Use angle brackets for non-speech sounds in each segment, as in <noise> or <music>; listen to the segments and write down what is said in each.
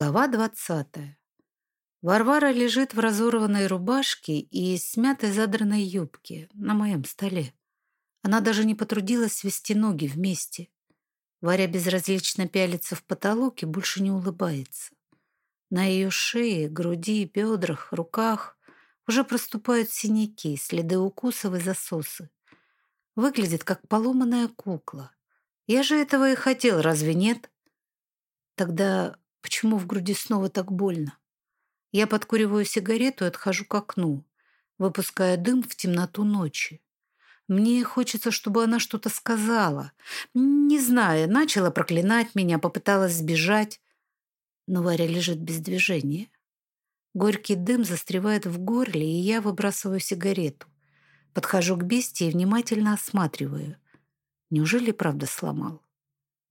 Глава двадцатая. Варвара лежит в разорванной рубашке и смятой задранной юбке на моем столе. Она даже не потрудилась свести ноги вместе. Варя безразлично пялится в потолок и больше не улыбается. На ее шее, груди, бедрах, руках уже проступают синяки, следы укусов и засосы. Выглядит как поломанная кукла. Я же этого и хотел, разве нет? Тогда Почему в груди снова так больно? Я подкуриваю сигарету и отхожу к окну, выпуская дым в темноту ночи. Мне хочется, чтобы она что-то сказала. Не знаю, начала проклинать меня, попыталась сбежать. Но Варя лежит без движения. Горький дым застревает в горле, и я выбрасываю сигарету. Подхожу к бестии и внимательно осматриваю. Неужели правда сломал?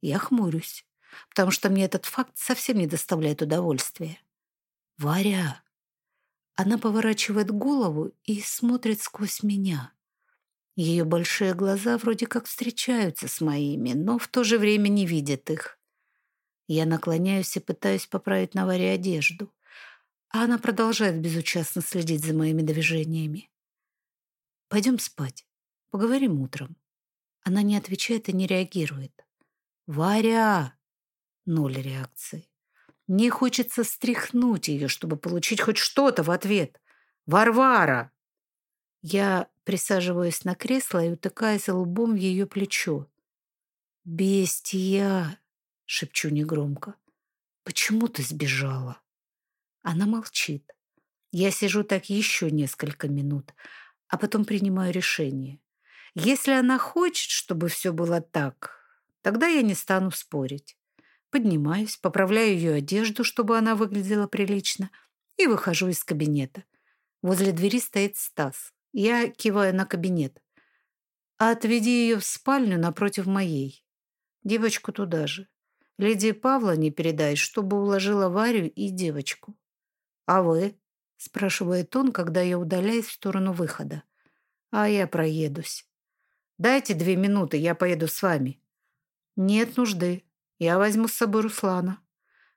Я хмурюсь потому что мне этот факт совсем не доставляет удовольствия. «Варя!» Она поворачивает голову и смотрит сквозь меня. Ее большие глаза вроде как встречаются с моими, но в то же время не видят их. Я наклоняюсь и пытаюсь поправить на Варе одежду, а она продолжает безучастно следить за моими движениями. «Пойдем спать. Поговорим утром». Она не отвечает и не реагирует. «Варя!» Ноль реакции. Мне хочется стряхнуть ее, чтобы получить хоть что-то в ответ. «Варвара!» Я присаживаюсь на кресло и утыкаюсь лбом в ее плечо. «Бестия!» — шепчу негромко. «Почему ты сбежала?» Она молчит. Я сижу так еще несколько минут, а потом принимаю решение. Если она хочет, чтобы все было так, тогда я не стану спорить. Поднимаюсь, поправляю ее одежду, чтобы она выглядела прилично, и выхожу из кабинета. Возле двери стоит Стас. Я киваю на кабинет. «Отведи ее в спальню напротив моей. Девочку туда же. Лидии Павла не передай, чтобы уложила Варю и девочку». «А вы?» — спрашивает он, когда я удаляюсь в сторону выхода. «А я проедусь». «Дайте две минуты, я поеду с вами». «Нет нужды. Я возьму с собой Руслана.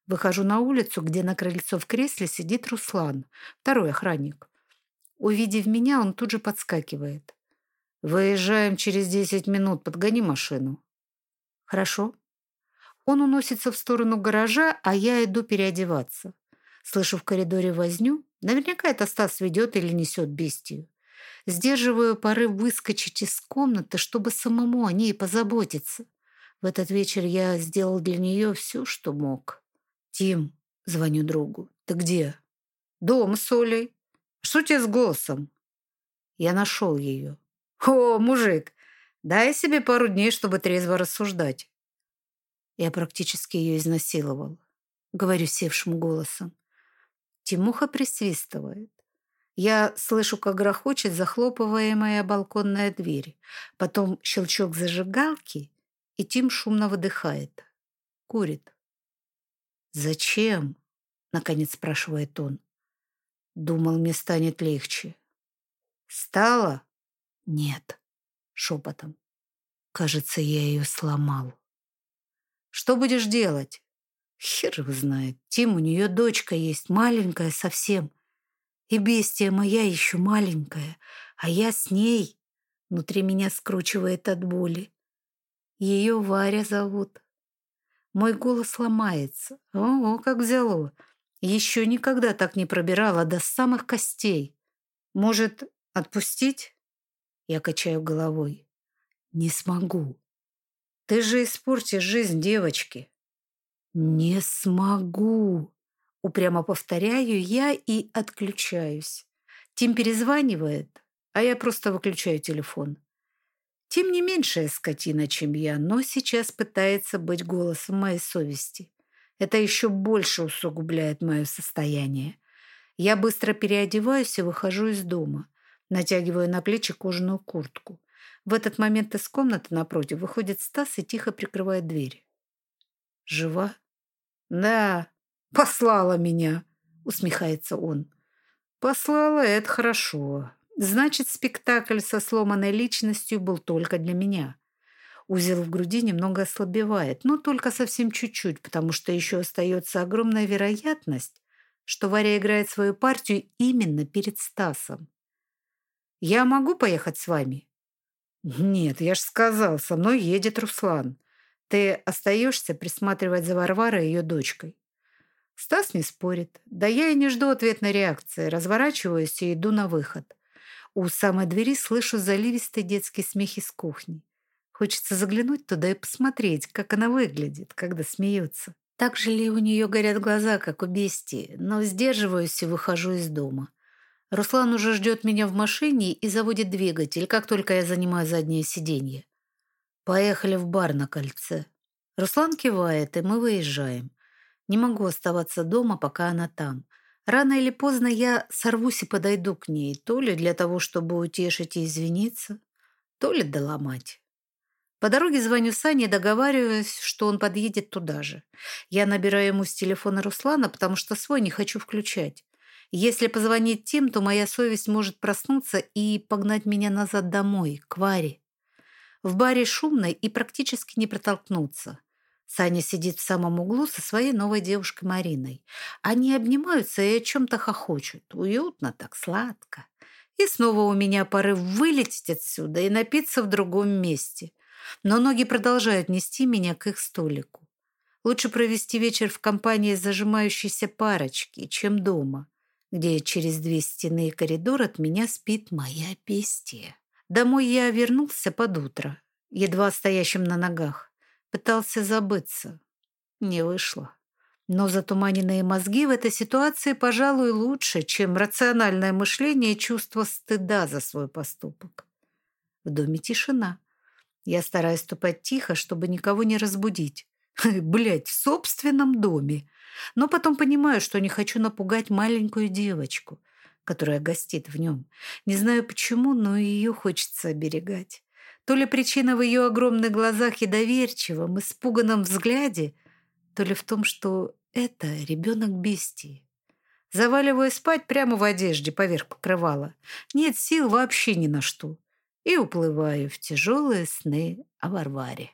Выхожу на улицу, где на крыльцо в кресле сидит Руслан, второй охранник. Увидев меня, он тут же подскакивает. «Выезжаем через десять минут, подгони машину». «Хорошо». Он уносится в сторону гаража, а я иду переодеваться. Слышу в коридоре возню. Наверняка это Стас ведет или несет бестию. Сдерживаю порыв выскочить из комнаты, чтобы самому о ней позаботиться. В этот вечер я сделал для нее все, что мог. «Тим», — звоню другу, — «ты где?» «Дом с Олей». «Что тебе с голосом?» Я нашел ее. «О, мужик, дай себе пару дней, чтобы трезво рассуждать». Я практически ее изнасиловал, говорю севшим голосом. Тимуха присвистывает. Я слышу, как грохочет захлопываемая балконная дверь. Потом щелчок зажигалки, и Тим шумно выдыхает. Курит. «Зачем?» — наконец спрашивает он. Думал, мне станет легче. «Стало?» «Нет», — шепотом. «Кажется, я ее сломал». «Что будешь делать?» Хер его знает. Тим, у нее дочка есть, маленькая совсем. И бестия моя еще маленькая, а я с ней. Внутри меня скручивает от боли. Ее Варя зовут. Мой голос ломается. О, как взяло. Еще никогда так не пробирала до самых костей. Может, отпустить? Я качаю головой. Не смогу. Ты же испортишь жизнь девочки. Не смогу. Упрямо повторяю я и отключаюсь. Тим перезванивает, а я просто выключаю телефон. Тим не меньшая скотина, чем я, но сейчас пытается быть голосом моей совести. Это еще больше усугубляет мое состояние. Я быстро переодеваюсь и выхожу из дома. Натягиваю на плечи кожаную куртку. В этот момент из комнаты напротив выходит Стас и тихо прикрывает дверь. «Жива?» «Да, послала меня», — усмехается он. «Послала — это хорошо. Значит, спектакль со сломанной личностью был только для меня. Узел в груди немного ослабевает, но только совсем чуть-чуть, потому что еще остается огромная вероятность, что Варя играет свою партию именно перед Стасом. «Я могу поехать с вами?» «Нет, я ж сказал, со мной едет Руслан. Ты остаешься присматривать за Варварой и ее дочкой». Стас не спорит. Да я и не жду ответной реакции. Разворачиваюсь и иду на выход. У самой двери слышу заливистый детский смех из кухни. Хочется заглянуть туда и посмотреть, как она выглядит, когда смеется. Так же ли у нее горят глаза, как у бестии, но сдерживаюсь и выхожу из дома. Руслан уже ждет меня в машине и заводит двигатель, как только я занимаю заднее сиденье. Поехали в бар на кольце. Руслан кивает, и мы выезжаем. Не могу оставаться дома, пока она там. Рано или поздно я сорвусь и подойду к ней, то ли для того, чтобы утешить и извиниться, то ли доломать. По дороге звоню Сане и договариваюсь, что он подъедет туда же. Я набираю ему с телефона Руслана, потому что свой не хочу включать. Если позвонить Тим, то моя совесть может проснуться и погнать меня назад домой, к Варе. В баре шумно и практически не протолкнуться. Саня сидит в самом углу со своей новой девушкой Мариной. Они обнимаются и о чем-то хохочут. Уютно так, сладко. И снова у меня порыв вылететь отсюда и напиться в другом месте но ноги продолжают нести меня к их столику. Лучше провести вечер в компании зажимающейся парочки, чем дома, где через две стены и коридор от меня спит моя бестия. Домой я вернулся под утро, едва стоящим на ногах. Пытался забыться. Не вышло. Но затуманенные мозги в этой ситуации, пожалуй, лучше, чем рациональное мышление и чувство стыда за свой поступок. В доме тишина. Я стараюсь ступать тихо, чтобы никого не разбудить. <laughs> Блять, в собственном доме. Но потом понимаю, что не хочу напугать маленькую девочку, которая гостит в нем. Не знаю почему, но ее хочется оберегать. То ли причина в ее огромных глазах и доверчивом, испуганном взгляде, то ли в том, что это ребенок бестии. Заваливаю спать прямо в одежде поверх покрывала. Нет сил вообще ни на что и уплываю в тяжелые сны о Варваре.